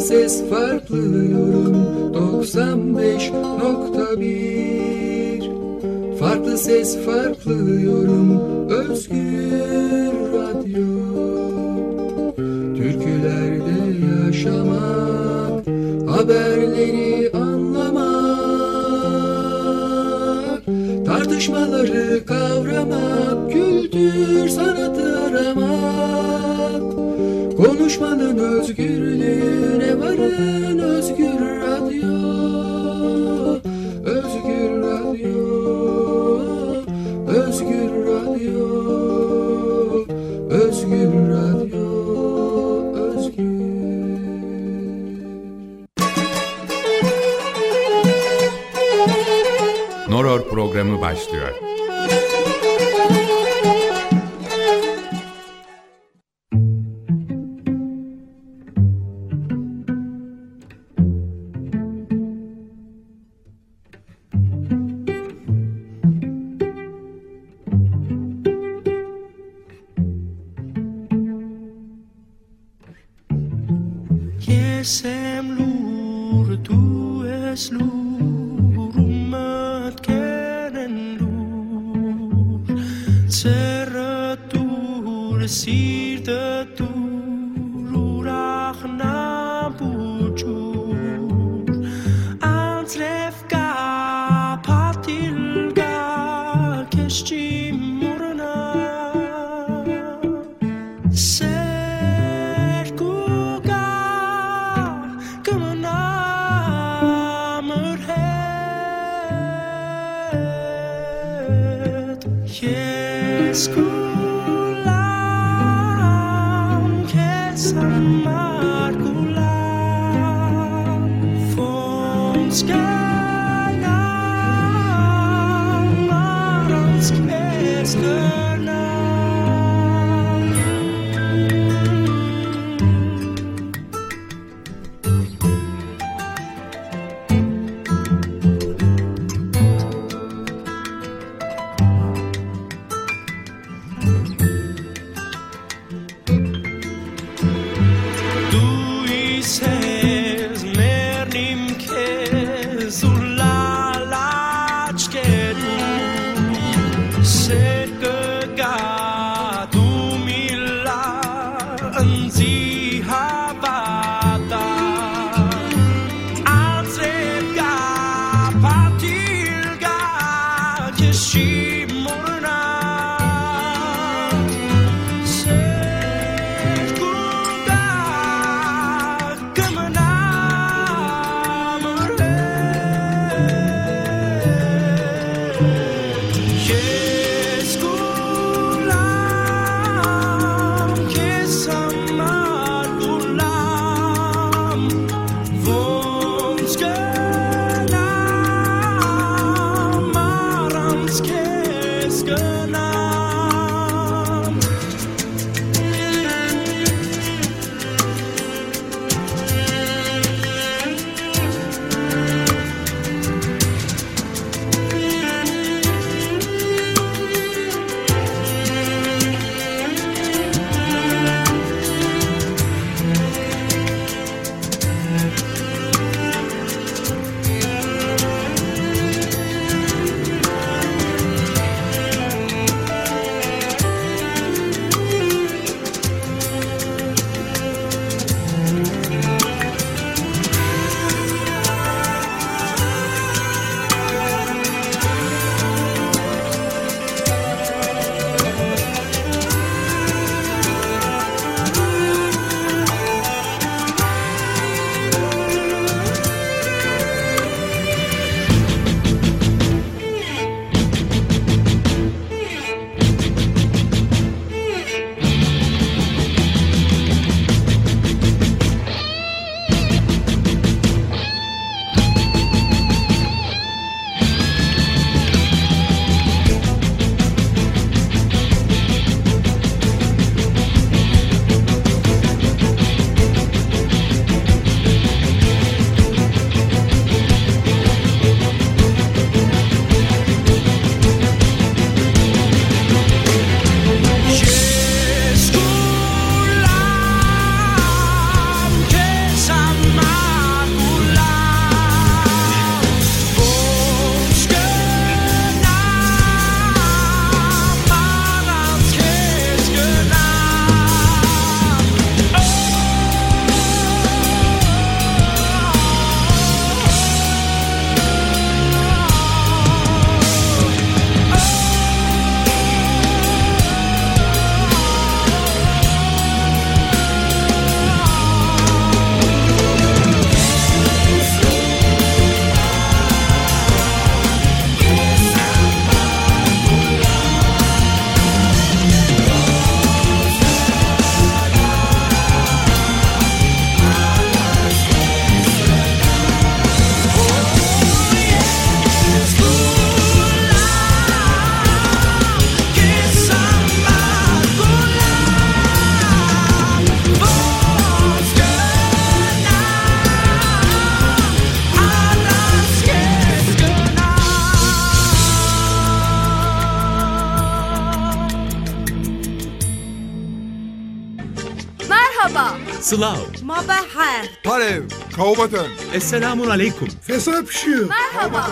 Farklı ses farklı yorum. 95.1 Farklı ses farklı yorum. Özgür Radyo. Türkülerde yaşamak Haberleri anlamak Tartışmaları kavramak Kültür sanatı aramak Konuşmanın özgürlüğüne varın Özgür Radyo Özgür Radyo Özgür Radyo Özgür Radyo Özgür Noror programı başlıyor. Mabaher. Parev, Kaubaten, Esselamun Aleyküm. Fesapşu, Merhaba.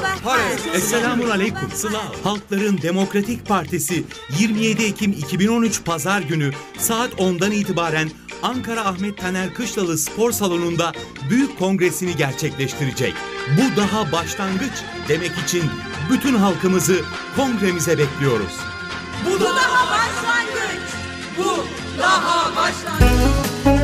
Esselamun Aleyküm. Slav, Halkların Demokratik Partisi 27 Ekim 2013 Pazar günü saat 10'dan itibaren Ankara Ahmet Taner Kışlalı Spor Salonu'nda büyük kongresini gerçekleştirecek. Bu daha başlangıç demek için bütün halkımızı kongremize bekliyoruz. Bu daha başlangıç. Bu daha başlangıç.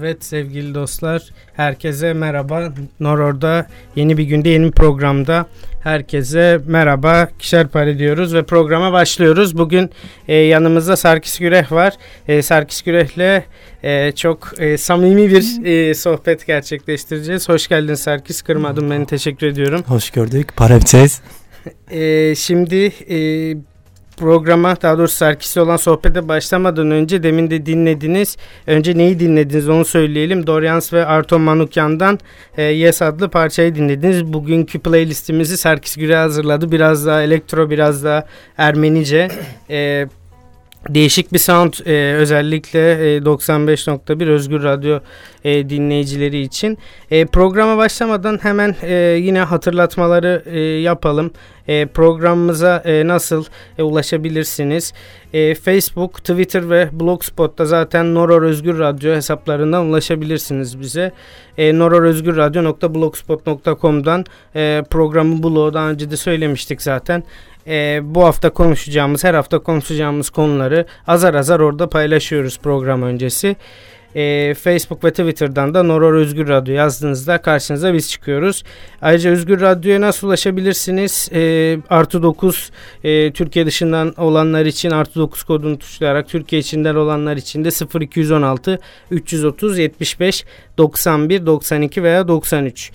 Evet sevgili dostlar, herkese merhaba. Noror'da yeni bir günde yeni bir programda herkese merhaba. Kişer pare diyoruz ve programa başlıyoruz. Bugün e, yanımızda Sarkis Güreh var. E, Sarkis Güreh'le e, çok e, samimi bir e, sohbet gerçekleştireceğiz. Hoş geldin Sarkis, kırmadın beni teşekkür ediyorum. Hoş gördük. Parapçez. E, şimdi e, programa daha doğrusu Sarkis'le olan sohbete başlamadan önce demin de dinlediniz. Önce neyi dinlediniz onu söyleyelim. Doryans ve Arto Manukyan'dan e, Yes adlı parçayı dinlediniz. Bugünkü playlistimizi Sarkis Güre hazırladı. Biraz daha elektro biraz daha Ermenice. E, Değişik bir sound e, özellikle e, 95.1 Özgür Radyo e, dinleyicileri için. E, programa başlamadan hemen e, yine hatırlatmaları e, yapalım. E, programımıza e, nasıl e, ulaşabilirsiniz? E, Facebook, Twitter ve Blogspot'ta zaten Noror Özgür Radyo hesaplarından ulaşabilirsiniz bize. E, nororözgürradyo.blogspot.com'dan e, programı bloğu daha önce de söylemiştik zaten e, bu hafta konuşacağımız, her hafta konuşacağımız konuları azar azar orada paylaşıyoruz program öncesi. E, Facebook ve Twitter'dan da Noror Özgür Radyo yazdığınızda karşınıza biz çıkıyoruz. Ayrıca Özgür Radyo'ya nasıl ulaşabilirsiniz? E, artı 9 e, Türkiye dışından olanlar için artı 9 kodunu tuşlayarak Türkiye içinden olanlar için de 0216 330 75 91 92 veya 93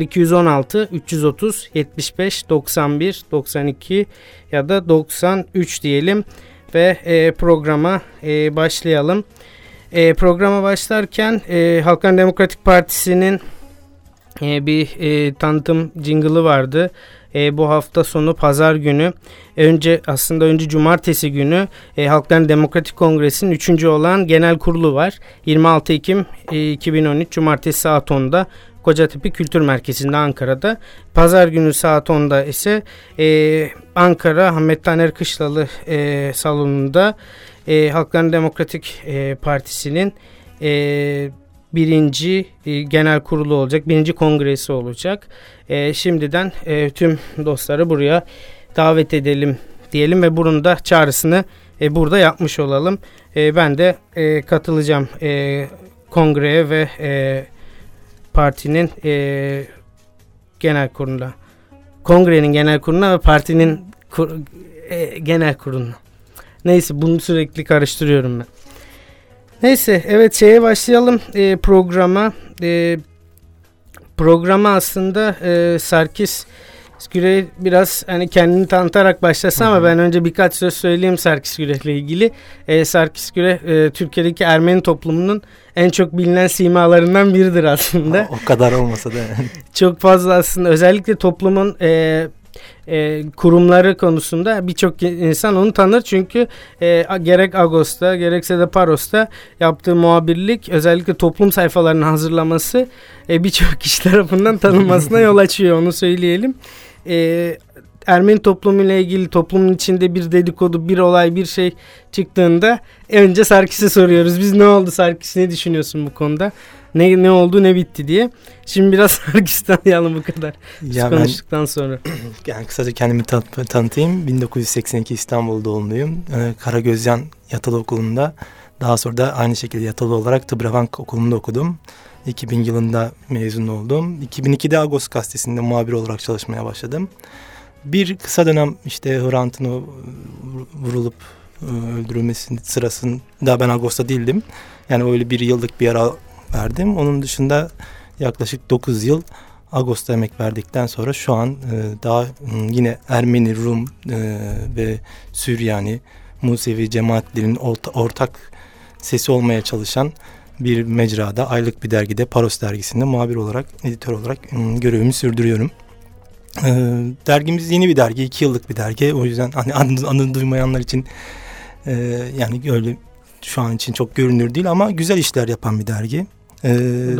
0216 330 75 91 92 ya da 93 diyelim ve e, programa e, başlayalım. E, programa başlarken e, Halkların Demokratik Partisi'nin e, bir e, tanıtım jingle'ı vardı. E, bu hafta sonu pazar günü önce aslında önce cumartesi günü e, Halkların Demokratik Kongresi'nin 3. olan genel kurulu var. 26 Ekim e, 2013 cumartesi saat 10'da Kocatepe Kültür Merkezi'nde Ankara'da. Pazar günü saat 10'da ise e, Ankara Ahmet Taner Kışlalı e, salonunda e, Halkların Demokratik e, Partisi'nin e, birinci e, genel kurulu olacak, birinci kongresi olacak. E, şimdiden e, tüm dostları buraya davet edelim diyelim ve bunun da çağrısını e, burada yapmış olalım. E, ben de e, katılacağım e, kongreye ve e, partinin e, genel kuruluna. Kongrenin genel kuruluna ve partinin kur, e, genel kuruluna. Neyse bunu sürekli karıştırıyorum ben. Neyse evet şeye başlayalım e, programa. E, programa aslında e, Sarkis Gürey biraz hani kendini tanıtarak başlasa ama ben önce birkaç söz söyleyeyim Sarkis Gürey'le ilgili. E, Sarkis Gürey e, Türkiye'deki Ermeni toplumunun en çok bilinen simalarından biridir aslında. O kadar olmasa da. çok fazla aslında özellikle toplumun e, e, kurumları konusunda birçok insan onu tanır çünkü e, gerek Agos'ta gerekse de Paros'ta yaptığı muhabirlik özellikle toplum sayfalarını hazırlaması e, birçok kişi tarafından tanınmasına yol açıyor onu söyleyelim. E, Ermeni toplumuyla ilgili toplumun içinde bir dedikodu, bir olay, bir şey çıktığında önce Sarkis'e soruyoruz. Biz ne oldu Sarkis ne düşünüyorsun bu konuda? Ne ne oldu ne bitti diye. Şimdi biraz Sarkis'ten tanıyalım bu kadar. Biz Ya konuştuktan sonra. Yani kısaca kendimi tan- tanıtayım. 1982 İstanbul doğumluyum. Ee, Karagözyan Yatılı Okulu'nda. Daha sonra da aynı şekilde yatılı olarak Tıbravank Okulu'nda okudum. 2000 yılında mezun oldum. 2002'de Agos gazetesinde muhabir olarak çalışmaya başladım. Bir kısa dönem işte Hrant'ın o vurulup e, öldürülmesi sırasında ben Ağustos'ta değildim. Yani öyle bir yıllık bir ara verdim. Onun dışında yaklaşık 9 yıl Ağustos'ta emek verdikten sonra şu an e, daha m, yine Ermeni, Rum e, ve Süryani, Musevi cemaatlerin orta- ortak sesi olmaya çalışan bir mecrada, aylık bir dergide, Paros dergisinde muhabir olarak, editör olarak m, görevimi sürdürüyorum. E, dergimiz yeni bir dergi, iki yıllık bir dergi. O yüzden hani adını, adını duymayanlar için e, yani öyle şu an için çok görünür değil ama güzel işler yapan bir dergi. E,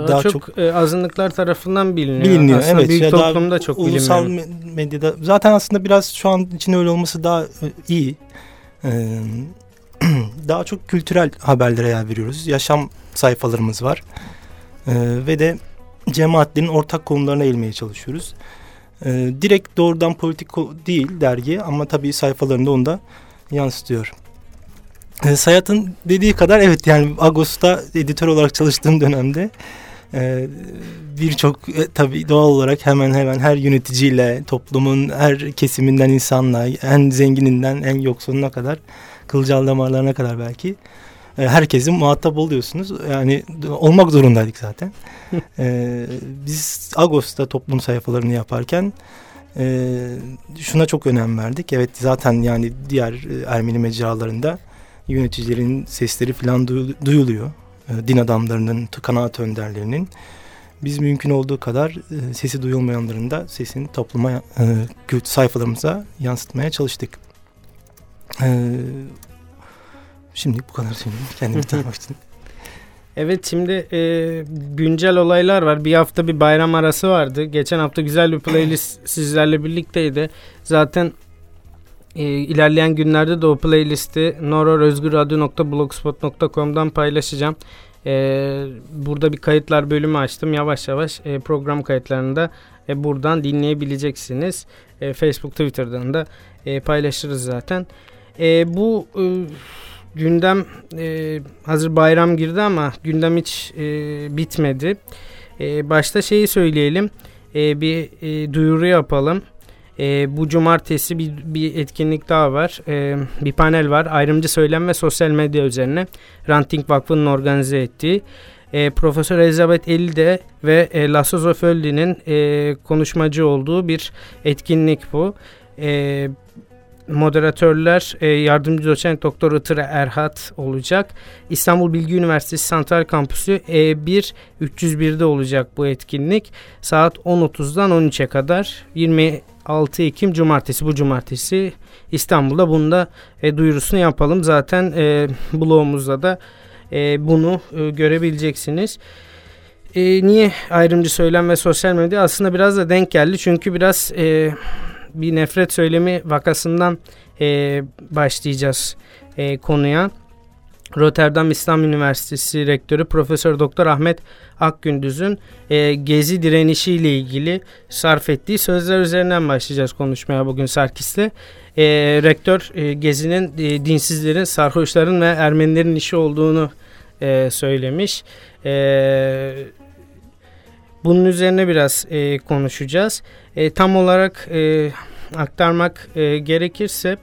Daha, çok, e, azınlıklar tarafından biliniyor. biliniyor. Aslında evet. büyük Ya daha toplumda çok ulusal bilinmiyor. me- medyada zaten aslında biraz şu an için öyle olması daha e, iyi. Ee, daha çok kültürel haberlere yer veriyoruz. Yaşam sayfalarımız var. Ee, ve de cemaatlerin ortak konularına eğilmeye çalışıyoruz. Ee, direkt doğrudan politik değil dergi ama tabii sayfalarında onu da yansıtıyor. Ee, Sayat'ın dediği kadar evet yani Ağustos'ta editör olarak çalıştığım dönemde e, birçok e, tabii doğal olarak hemen hemen her yöneticiyle toplumun her kesiminden insanla en zengininden en yoksuluna kadar kılcal damarlarına kadar belki e, herkesin muhatap oluyorsunuz. Yani olmak zorundaydık zaten. E, biz Ağustos'ta toplum sayfalarını yaparken e, şuna çok önem verdik. Evet zaten yani diğer e, Ermeni mecralarında yöneticilerin sesleri falan duyu- duyuluyor. E, din adamlarının, kanaat önderlerinin. Biz mümkün olduğu kadar e, sesi duyulmayanların da sesini topluma, e, sayfalarımıza yansıtmaya çalıştık. E, şimdi bu kadar söyleyeyim. Kendimi tanımak için. Evet şimdi e, güncel olaylar var. Bir hafta bir bayram arası vardı. Geçen hafta güzel bir playlist sizlerle birlikteydi. Zaten e, ilerleyen günlerde de o playlisti nororözgürradyo.blogspot.com'dan paylaşacağım. E, burada bir kayıtlar bölümü açtım. Yavaş yavaş e, program kayıtlarını da e, buradan dinleyebileceksiniz. E, Facebook, Twitter'dan da e, paylaşırız zaten. E, bu e, gündem e, hazır bayram girdi ama gündem hiç e, bitmedi. E, başta şeyi söyleyelim. E, bir e, duyuru yapalım. E, bu cumartesi bir, bir etkinlik daha var. E, bir panel var. Ayrımcı söylem ve sosyal medya üzerine. Ranting Vakfı'nın organize ettiği. E, Profesör Elizabeth Elde ve e, Lassozo Földi'nin e, konuşmacı olduğu bir etkinlik bu. E, moderatörler e, yardımcı doçent doktor Itır Erhat olacak. İstanbul Bilgi Üniversitesi Santral Kampüsü E1 301'de olacak bu etkinlik. Saat 10.30'dan 13'e kadar 26 Ekim Cumartesi bu cumartesi İstanbul'da bunda e, duyurusunu yapalım. Zaten e, blogumuzda da e, bunu e, görebileceksiniz. E, niye ayrımcı söylem ve sosyal medya aslında biraz da denk geldi. Çünkü biraz e, bir nefret söylemi vakasından e, başlayacağız e, konuya. Rotterdam İslam Üniversitesi Rektörü Profesör Doktor Ahmet Akgündüz'ün e, gezi direnişi ile ilgili sarf ettiği sözler üzerinden başlayacağız konuşmaya bugün Sarkis'le. E, rektör e, gezinin e, dinsizlerin, sarhoşların ve Ermenilerin işi olduğunu e, söylemiş. E, bunun üzerine biraz e, konuşacağız. E, tam olarak e, aktarmak e, gerekirse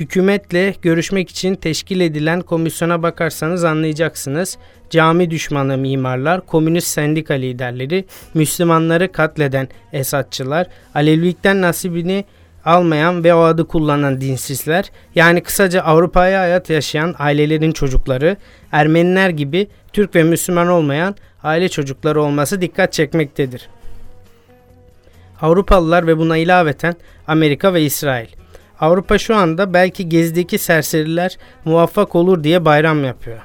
hükümetle görüşmek için teşkil edilen komisyona bakarsanız anlayacaksınız. Cami düşmanı mimarlar, komünist sendika liderleri, Müslümanları katleden Esadçılar, Alevilikten nasibini almayan ve o adı kullanan dinsizler, yani kısaca Avrupa'ya hayat yaşayan ailelerin çocukları, Ermeniler gibi Türk ve Müslüman olmayan aile çocukları olması dikkat çekmektedir. Avrupalılar ve buna ilaveten Amerika ve İsrail. Avrupa şu anda belki gezdeki serseriler muvaffak olur diye bayram yapıyor.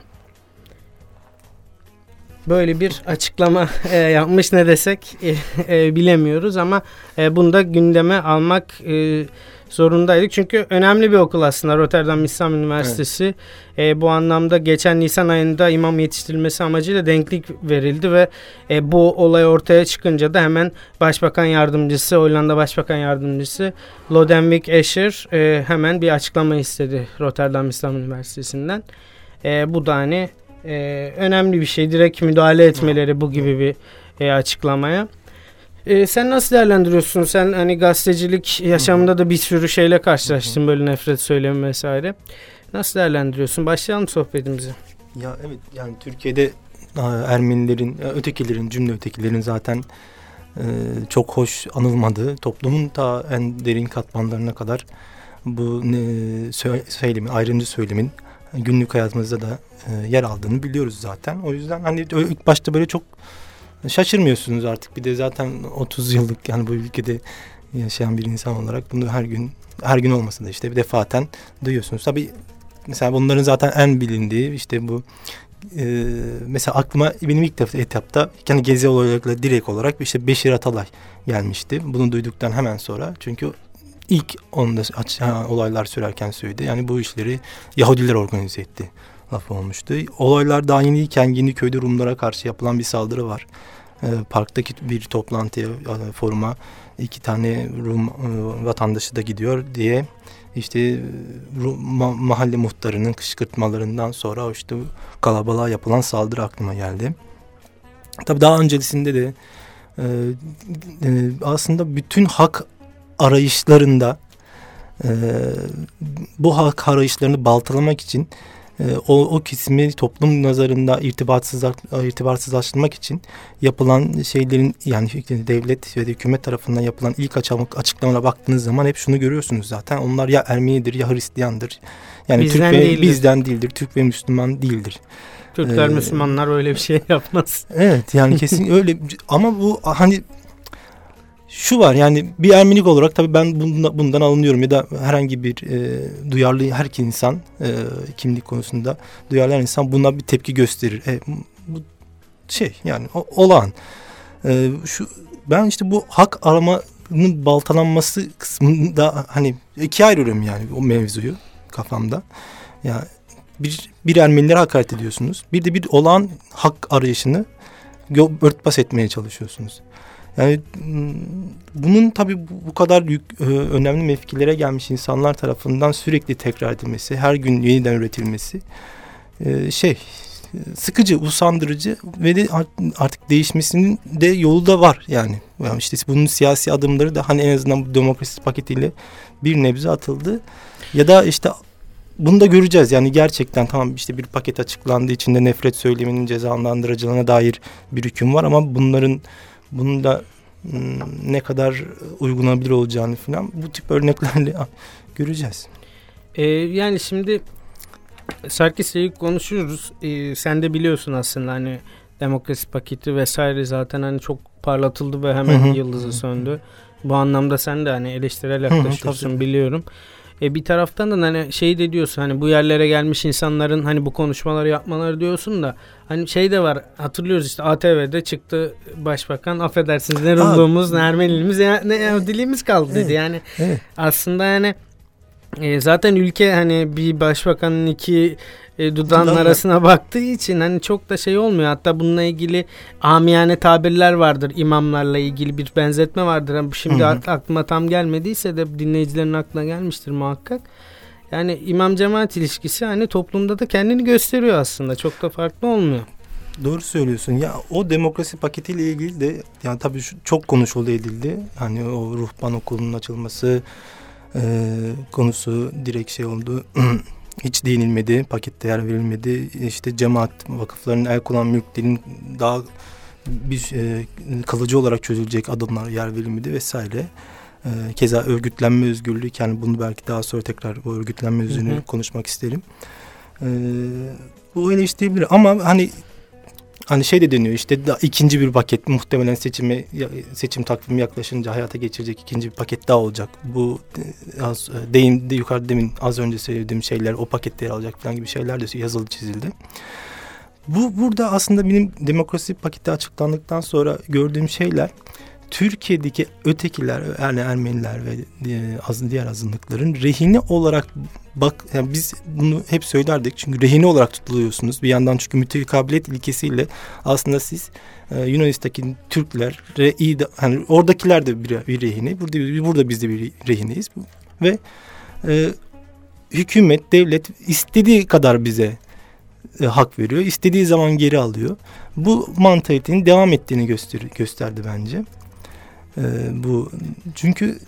Böyle bir açıklama e, yapmış ne desek e, e, bilemiyoruz ama e, bunu da gündeme almak e, zorundaydık. Çünkü önemli bir okul aslında Rotterdam İslam Üniversitesi. E, bu anlamda geçen Nisan ayında imam yetiştirilmesi amacıyla denklik verildi ve e, bu olay ortaya çıkınca da hemen Başbakan Yardımcısı, Hollanda Başbakan Yardımcısı Lodewijk Asscher e, hemen bir açıklama istedi Rotterdam İslam Üniversitesi'nden. E, bu da hani e, önemli bir şey. Direkt müdahale etmeleri bu gibi bir e, açıklamaya. Ee, sen nasıl değerlendiriyorsun? Sen hani gazetecilik yaşamında da bir sürü şeyle karşılaştın böyle nefret söylemi vesaire. Nasıl değerlendiriyorsun? Başlayalım sohbetimize. Ya evet yani Türkiye'de e, Ermenilerin, e, ötekilerin, cümle ötekilerin zaten e, çok hoş anılmadığı, toplumun ta en derin katmanlarına kadar bu e, sö- söylemin, ayrımcı söylemin günlük hayatımızda da e, yer aldığını biliyoruz zaten. O yüzden hani ilk başta böyle çok şaşırmıyorsunuz artık. Bir de zaten 30 yıllık yani bu ülkede yaşayan bir insan olarak bunu her gün her gün olmasa da işte bir defaten duyuyorsunuz. Tabii mesela bunların zaten en bilindiği işte bu e, mesela aklıma benim ilk defa etapta yani gezi olaylarıyla direkt olarak işte Beşir Atalay gelmişti. Bunu duyduktan hemen sonra çünkü ilk onda ha, olaylar sürerken söyledi. Yani bu işleri Yahudiler organize etti lafı olmuştu. Olaylar daha yeniyken Yeniköy'de Rumlara karşı yapılan bir saldırı var. E, parktaki bir toplantıya, e, foruma iki tane Rum e, vatandaşı da gidiyor diye işte e, Rum, ma- mahalle muhtarının kışkırtmalarından sonra işte kalabalığa yapılan saldırı aklıma geldi. Tabii daha öncesinde de e, e, aslında bütün hak arayışlarında e, bu hak arayışlarını baltalamak için e, o, o kesimi toplum nazarında irtibatsız, irtibatsızlaştırmak için yapılan şeylerin yani devlet ve hükümet tarafından yapılan ilk açıklama- açıklamalara baktığınız zaman hep şunu görüyorsunuz zaten. Onlar ya Ermenidir ya Hristiyandır. Yani Bizden Türk ve değildir. bizden değildir. Türk ve Müslüman değildir. Türkler, Ee, Müslümanlar öyle bir şey yapmaz. Evet yani kesin öyle ama bu hani şu var yani bir Ermenik olarak tabii ben bundan, bundan alınıyorum ya da herhangi bir e, duyarlı her insan e, kimlik konusunda duyarlı insan buna bir tepki gösterir. E, bu şey yani o, olağan. E, şu ben işte bu hak aramanın baltalanması kısmında hani ikiye ayırıyorum yani o mevzuyu kafamda. Ya bir, bir Ermenilere hakaret ediyorsunuz. Bir de bir olağan hak arayışını örtbas etmeye çalışıyorsunuz. Yani bunun tabii bu, kadar yük, önemli mevkilere gelmiş insanlar tarafından sürekli tekrar edilmesi, her gün yeniden üretilmesi şey sıkıcı, usandırıcı ve de art- artık değişmesinin de yolu da var yani. yani işte bunun siyasi adımları da hani en azından bu demokrasi paketiyle bir nebze atıldı. Ya da işte bunu da göreceğiz. Yani gerçekten tamam işte bir paket açıklandı içinde nefret söyleminin cezalandırıcılığına dair bir hüküm var ama bunların bunun da hmm, ne kadar uygulanabilir olacağını falan bu tip örneklerle göreceğiz. Ee, yani şimdi Sarkis'le konuşuyoruz. Ee, sen de biliyorsun aslında hani demokrasi paketi vesaire zaten hani çok parlatıldı ve hemen yıldızı söndü. Bu anlamda sen de hani eleştirel yaklaşıyorsun biliyorum. E bir taraftan da hani şey de diyorsun hani bu yerlere gelmiş insanların hani bu konuşmaları yapmaları diyorsun da hani şey de var hatırlıyoruz işte ATV'de çıktı başbakan affedersiniz ne Rumluğumuz ne Ermeniliğimiz ne, ne Yahudiliğimiz kaldı dedi. Evet. Yani Evet. aslında yani e, zaten ülke hani bir başbakanın iki e, dudağın arasına baktığı için hani çok da şey olmuyor. Hatta bununla ilgili amiyane tabirler vardır. imamlarla ilgili bir benzetme vardır. Ama şimdi Hı hı. ak- aklıma tam gelmediyse de dinleyicilerin aklına gelmiştir muhakkak. Yani imam cemaat ilişkisi hani toplumda da kendini gösteriyor aslında. Çok da farklı olmuyor. Doğru söylüyorsun. Ya o demokrasi paketiyle ilgili de yani tabii şu, çok konuşuldu edildi. Hani o ruhban okulunun açılması e, konusu direkt şey oldu. Hiç değinilmedi, pakette yer verilmedi. İşte cemaat vakıflarının el konan mülklerin daha bir e, kalıcı olarak çözülecek adımlar yer verilmedi vesaire. E, keza örgütlenme özgürlüğü yani bunu belki daha sonra tekrar bu örgütlenme Hı hı. konuşmak isterim. E, bu eleştirilebilir ama hani hani şey de deniyor işte da ikinci bir paket muhtemelen seçime ya- seçim takvimi yaklaşınca hayata geçirecek ikinci bir paket daha olacak. Bu e, az e, deyim de yukarıda demin az önce söylediğim şeyler o pakette yer alacak falan gibi şeyler de yazılı çizildi. Bu burada aslında benim demokrasi paketi açıklandıktan sonra gördüğüm şeyler Türkiye'deki ötekiler yani Ermeniler ve e, diğer azınlıkların rehine olarak bak yani biz bunu hep söylerdik. Çünkü rehine olarak tutuluyorsunuz. Bir yandan çünkü mütekabiliyet ilkesiyle aslında siz e, Yunanistan'daki Türkler iyi hani oradakiler de bir, bir rehine. Burada burada biz de bir rehineyiz. Ve e, hükümet devlet istediği kadar bize e, hak veriyor. İstediği zaman geri alıyor. Bu mantalitenin devam ettiğini göster gösterdi bence. E, bu çünkü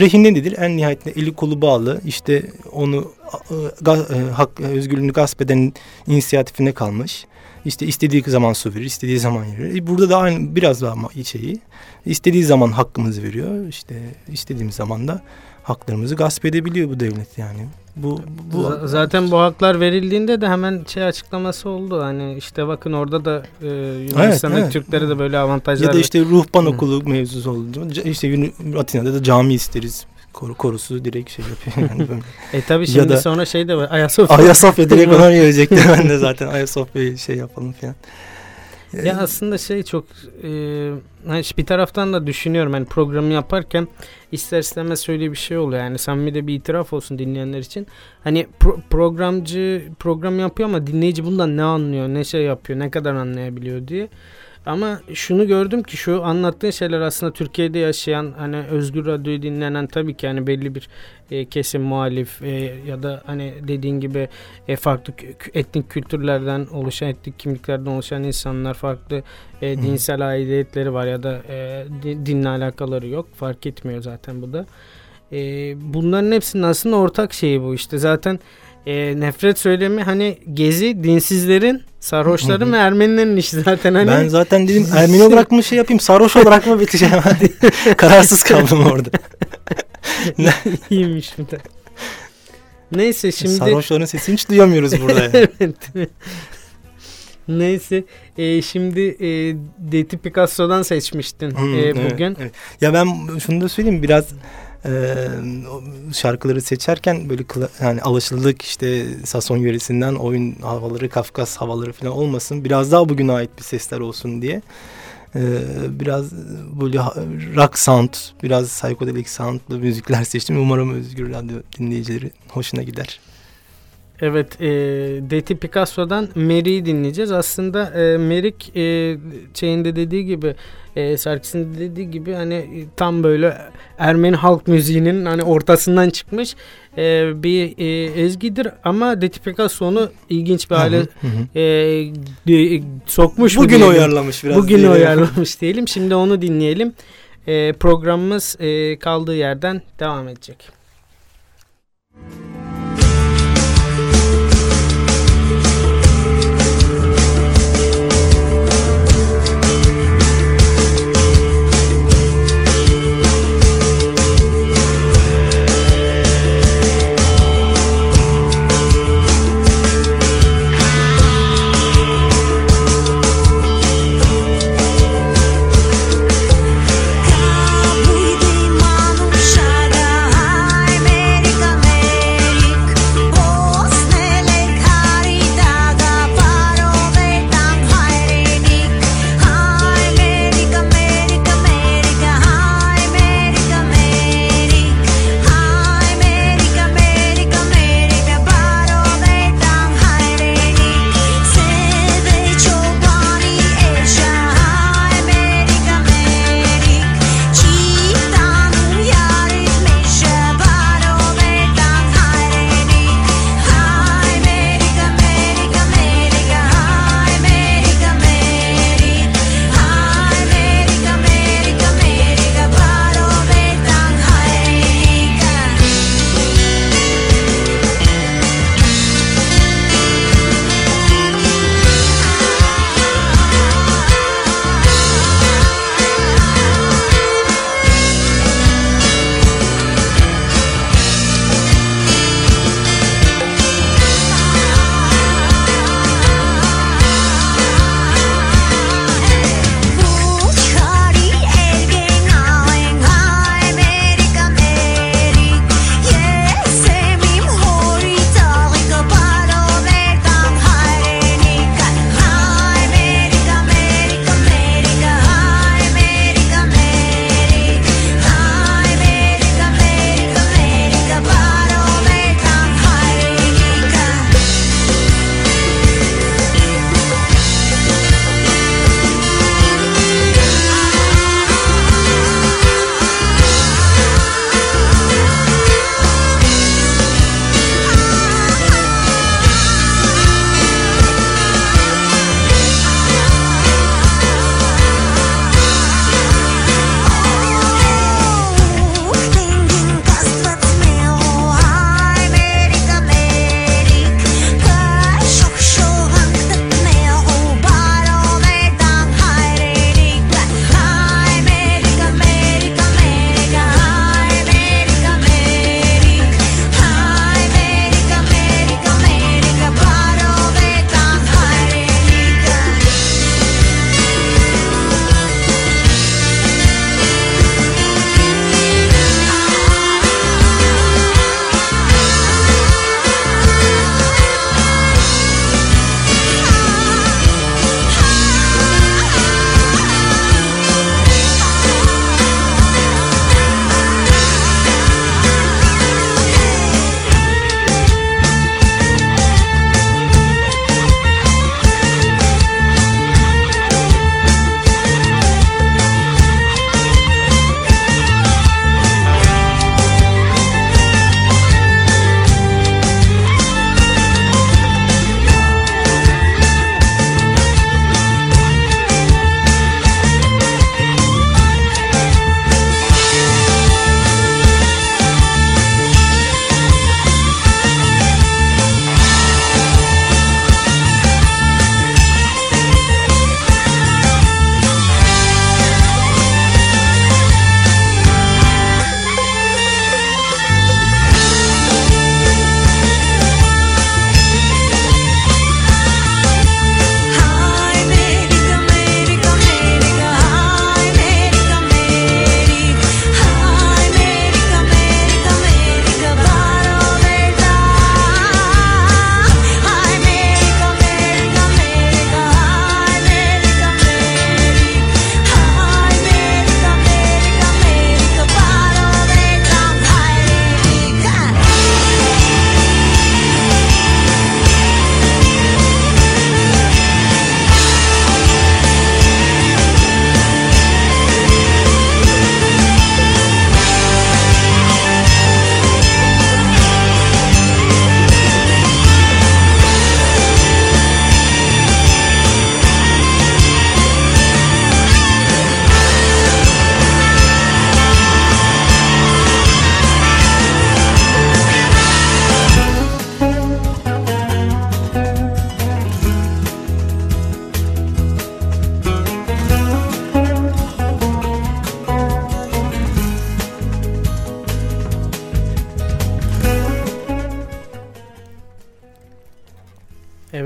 rehin nedir? En nihayetinde eli kolu bağlı. İşte onu e, e, hak özgürlüğünü gasp eden inisiyatifine kalmış. İşte istediği zaman su verir, istediği zaman verir. E, burada da aynı biraz daha şeyi. istediği zaman hakkımızı veriyor. İşte istediğimiz zaman da haklarımızı gasp edebiliyor bu devlet yani. Bu, bu Zaten bu haklar verildiğinde de hemen şey açıklaması oldu. Hani işte bakın orada da e, Yunanistan'daki evet. Türklere de böyle avantajlar Ya da işte ruhban okulu mevzusu oldu. İşte Atina'da da cami isteriz. Kor korusu direkt şey yapıyor. Yani böyle. E tabi Ya şimdi da- sonra şey de var. Ayasofya. Ayasofya direkt ona gelecektim ben de zaten. Ayasofya'yı şey yapalım falan. Ya aslında şey çok e, hani bir taraftan da düşünüyorum hani programı yaparken ister istemez şöyle bir şey oluyor yani samimi de bir itiraf olsun dinleyenler için. Hani pro- programcı program yapıyor ama dinleyici bundan ne anlıyor, ne şey yapıyor, ne kadar anlayabiliyor diye. Ama şunu gördüm ki şu anlattığın şeyler aslında Türkiye'de yaşayan hani Özgür Radyo'yu dinlenen tabii ki hani belli bir e, kesim muhalif e, ya da hani dediğin gibi e, farklı etnik kültürlerden oluşan etnik kimliklerden oluşan insanlar farklı e, dinsel aidiyetleri var ya da e, di- dinle alakaları yok. Fark etmiyor zaten bu da. E, bunların hepsinin aslında ortak şeyi bu işte. Zaten e, nefret söylemi hani gezi dinsizlerin sarhoşların Hı hı. ve Ermenilerin işi zaten hani Ben zaten dedim Ermeni olarak mı şey yapayım sarhoş olarak mı biteceğim hadi. Kararsız kaldım orada. iyiymiş bir de. Neyse şimdi Sarhoşların sesini hiç duyamıyoruz burada. Yani. Evet. Neyse e, şimdi e, Deti Picasso'dan seçmiştin Hı, e, evet, bugün. evet. Ya ben şunu da söyleyeyim biraz e, şarkıları seçerken böyle yani alışıldık işte Sason yöresinden oyun havaları Kafkas havaları falan olmasın. Biraz daha bugüne ait bir sesler olsun diye. E, biraz böyle rock sound, biraz psychedelic soundlı müzikler seçtim. Umarım Özgür Radyo dinleyicileri hoşuna gider. Evet, e, Deti Picasso'dan Mary'i dinleyeceğiz. Aslında e, Merik e, şeyinde dediği gibi, e, şarkısında dediği gibi hani e, tam böyle Ermeni halk müziğinin hani ortasından çıkmış e, bir e, ezgidir. Ama Deti Picasso onu ilginç bir hale Hı hı, hı. e, de- sokmuş mu Bugün uyarlamış biraz. Bugün diyelim. uyarlamış diyelim. Şimdi onu dinleyelim. E, programımız e, kaldığı yerden devam edecek. Kabuidi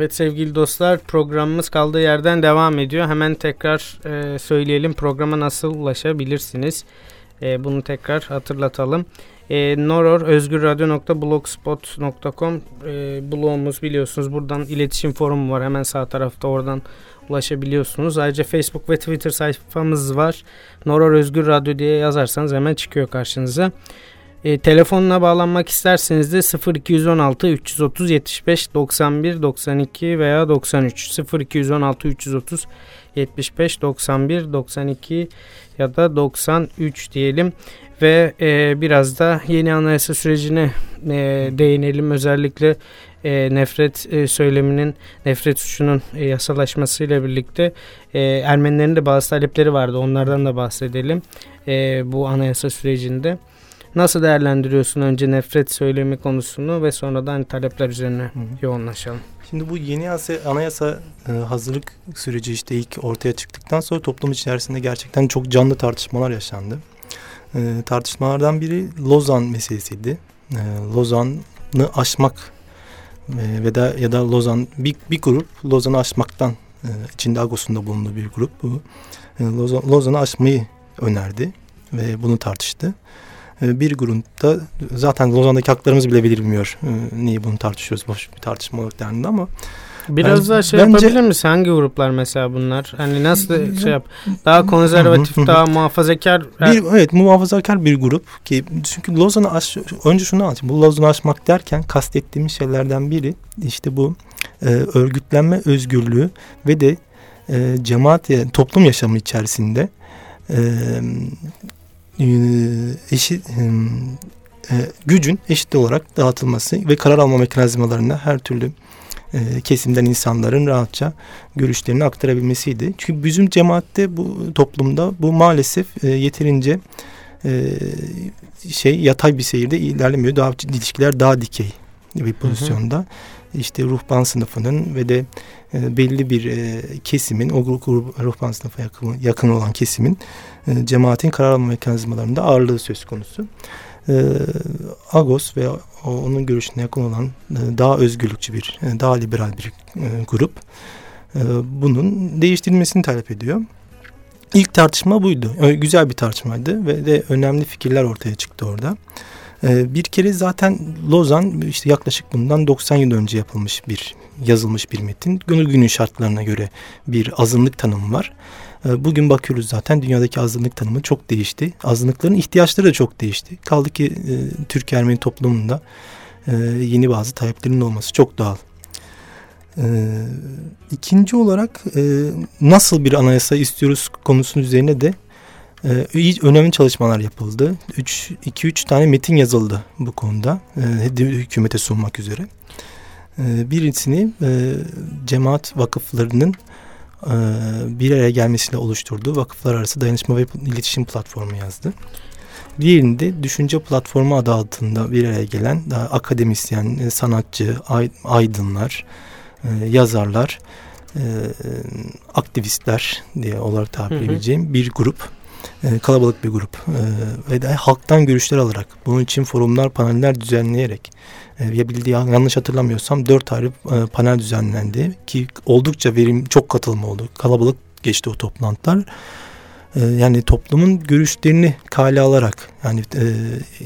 Evet sevgili dostlar programımız kaldığı yerden devam ediyor. Hemen tekrar e, söyleyelim programa nasıl ulaşabilirsiniz. E, bunu tekrar hatırlatalım. E, nororözgürradyo.blogspot.com e, blogumuz biliyorsunuz. Buradan iletişim forumu var. Hemen sağ tarafta oradan ulaşabiliyorsunuz. Ayrıca Facebook ve Twitter sayfamız var. Noror Özgür Radyo diye yazarsanız hemen çıkıyor karşınıza. E, telefonuna bağlanmak isterseniz de 0216 330 75 91 92 veya 93 0216 330 75 91 92 ya da 93 diyelim. Ve e, biraz da yeni anayasa sürecine e, değinelim. Özellikle e, nefret e, söyleminin nefret suçunun e, yasalaşmasıyla birlikte e, Ermenilerin de bazı talepleri vardı. Onlardan da bahsedelim e, bu anayasa sürecinde. Nasıl değerlendiriyorsun önce nefret söylemi konusunu ve sonra da hani talepler üzerine Hı. yoğunlaşalım. Şimdi bu yeni anayasa, e, hazırlık süreci işte ilk ortaya çıktıktan sonra toplum içerisinde gerçekten çok canlı tartışmalar yaşandı. E, tartışmalardan biri Lozan meselesiydi. E, Lozan'ı aşmak ve da ya da Lozan bir, bir grup Lozan'ı aşmaktan içinde Agos'un bulunduğu bir grup bu Lozan, Lozan'ı aşmayı önerdi ve bunu tartıştı. E, bir grupta zaten Lozan'daki haklarımız bile bilinmiyor. E, niye bunu tartışıyoruz boş bir tartışma olarak dendi ama Biraz Ben- daha şey bence- yapabilir misin? Hangi gruplar mesela bunlar? Hani nasıl şey yap? Daha konservatif, daha muhafazakar. Bir, evet muhafazakar bir grup ki çünkü Lozan'ı aş önce şunu anlatayım. Bu Lozan'ı aşmak derken kastettiğimiz şeylerden biri işte bu e, örgütlenme özgürlüğü ve de e, cemaat yani toplum yaşamı içerisinde e, e, eşit e, gücün eşit olarak dağıtılması ve karar alma mekanizmalarında her türlü e, kesimden insanların rahatça görüşlerini aktarabilmesiydi. Çünkü bizim cemaatte bu toplumda bu maalesef e, yeterince şey yatay bir seyirde ilerlemiyor. Daha ilişkiler daha dikey bir pozisyonda. İşte ruhban sınıfının ve de belli bir e, kesimin o grup, grup ruhban sınıfa yakın, yakın olan kesimin e, cemaatin karar alma mekanizmalarında ağırlığı söz konusu. E, Agos ve onun görüşüne yakın olan e, daha özgürlükçü bir, e, daha liberal bir e, grup e, bunun değiştirilmesini talep ediyor. İlk tartışma buydu. Güzel bir tartışmaydı ve de önemli fikirler ortaya çıktı orada. E, Bir kere zaten Lozan işte yaklaşık bundan 90 yıl önce yapılmış bir yazılmış bir metin. Günü günün şartlarına göre bir azınlık tanımı var. E, Bugün bakıyoruz zaten dünyadaki azınlık tanımı çok değişti. Azınlıkların ihtiyaçları da çok değişti. Kaldı ki e, Türk Ermeni toplumunda e, yeni bazı taleplerin olması çok doğal. E, ikinci olarak e, nasıl bir anayasa istiyoruz konusunun üzerine de e, önemli çalışmalar yapıldı. 2-3 tane metin yazıldı bu konuda e, hükümete sunmak üzere. E, birisini e, cemaat vakıflarının e, bir araya gelmesiyle oluşturduğu vakıflar arası dayanışma ve iletişim platformu yazdı. Diğerinde de düşünce platformu adı altında bir araya gelen daha akademisyen, e, sanatçı, ay- aydınlar, e, yazarlar, e, aktivistler diye olarak tabir edebileceğim bir grup. E, kalabalık bir grup. E, ve de halktan görüşler alarak bunun için forumlar paneller düzenleyerek e, ya bildiği yanlış hatırlamıyorsam dört ayrı panel düzenlendi ki oldukça verim çok katılım oldu. Kalabalık geçti o toplantılar. Yani toplumun görüşlerini kale alarak yani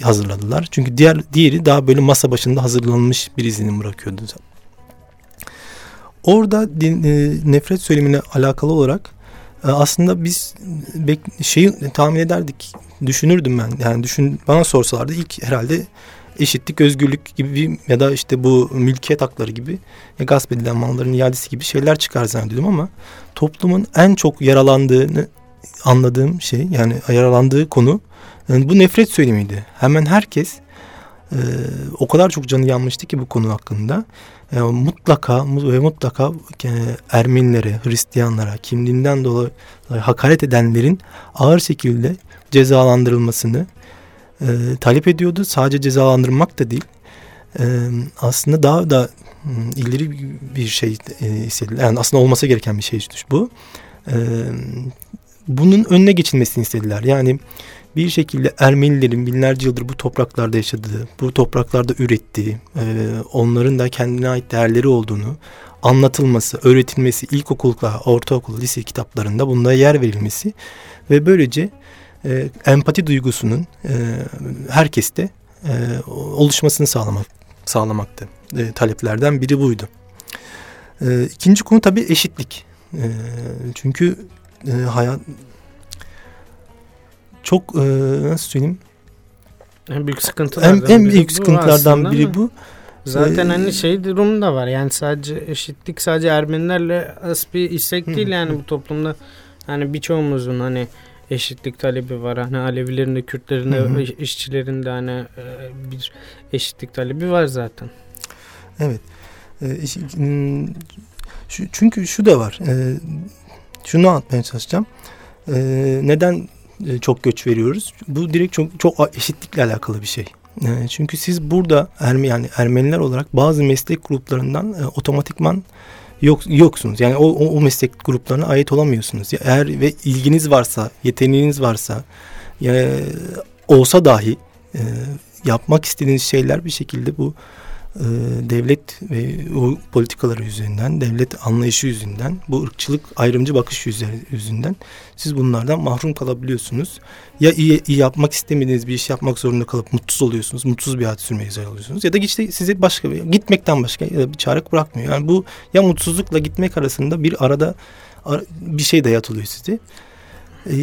hazırladılar. Çünkü diğer diğeri daha böyle masa başında hazırlanmış bir izlenim bırakıyordu. Orada nefret söylemine alakalı olarak aslında biz şeyi tahmin ederdik düşünürdüm ben yani düşün bana sorsalardı ilk herhalde eşitlik özgürlük gibi bir, ya da işte bu mülkiyet hakları gibi ya gasp edilen malların iadesi gibi şeyler çıkar zannediyordum ama toplumun en çok yaralandığını anladığım şey yani yaralandığı konu yani bu nefret söylemiydi. Hemen herkes e, o kadar çok canı yanmıştı ki bu konu hakkında. E, mutlaka mu- ve mutlaka e, Ermenilere, Hristiyanlara, kimliğinden dolayı hakaret edenlerin ağır şekilde cezalandırılmasını e, talep ediyordu. Sadece cezalandırmak da değil. E, aslında daha da hmm, ileri bir şey e, istediler. Yani aslında olması gereken bir şey bu. E, bunun önüne geçilmesini istediler. Yani bir şekilde Ermenilerin binlerce yıldır bu topraklarda yaşadığı, bu topraklarda ürettiği, e, onların da kendine ait değerleri olduğunu anlatılması, öğretilmesi, ilkokulda, ortaokul, lise kitaplarında bunlara yer verilmesi ve böylece e, empati duygusunun e, herkeste e, oluşmasını sağlamak sağlamaktı. E, taleplerden biri buydu. E, ikinci konu tabii eşitlik. E, çünkü e, hayat çok e, nasıl söyleyeyim En büyük sıkıntılardan en, en biri büyük bu sıkıntılardan aslında biri bu. Zaten Ee, hani şey durum da var yani sadece eşitlik sadece Ermenilerle az bir istek Hı, değil hı. yani bu toplumda hani birçoğumuzun hani eşitlik talebi var hani Alevilerin de Kürtlerin de Hı hı. iş- işçilerin de hani e, bir eşitlik talebi var zaten. Evet. E, çünkü şu da var. E, şunu anlatmaya çalışacağım. Neden e, çok göç veriyoruz? Bu direkt çok çok eşitlikle alakalı bir şey. E, çünkü siz burada Erme, yani Ermeniler olarak bazı meslek gruplarından e, otomatikman yok yoksunuz. Yani o, o, o meslek gruplarına ait olamıyorsunuz. Eğer ve ilginiz varsa, yeteneğiniz varsa, e, olsa dahi yapmak istediğiniz şeyler bir şekilde bu e, devlet ve o politikaları yüzünden, devlet anlayışı yüzünden, bu ırkçılık ayrımcı bakış yüzü- yüzünden siz bunlardan mahrum kalabiliyorsunuz. Ya iyi, iyi yapmak istemediğiniz bir iş yapmak zorunda kalıp mutsuz oluyorsunuz, mutsuz bir hayat sürmeye oluyorsunuz. Ya da işte size başka bir, gitmekten başka bir çare bırakmıyor. Yani bu ya mutsuzlukla gitmek arasında bir arada ara- bir şey dayatılıyor size. E,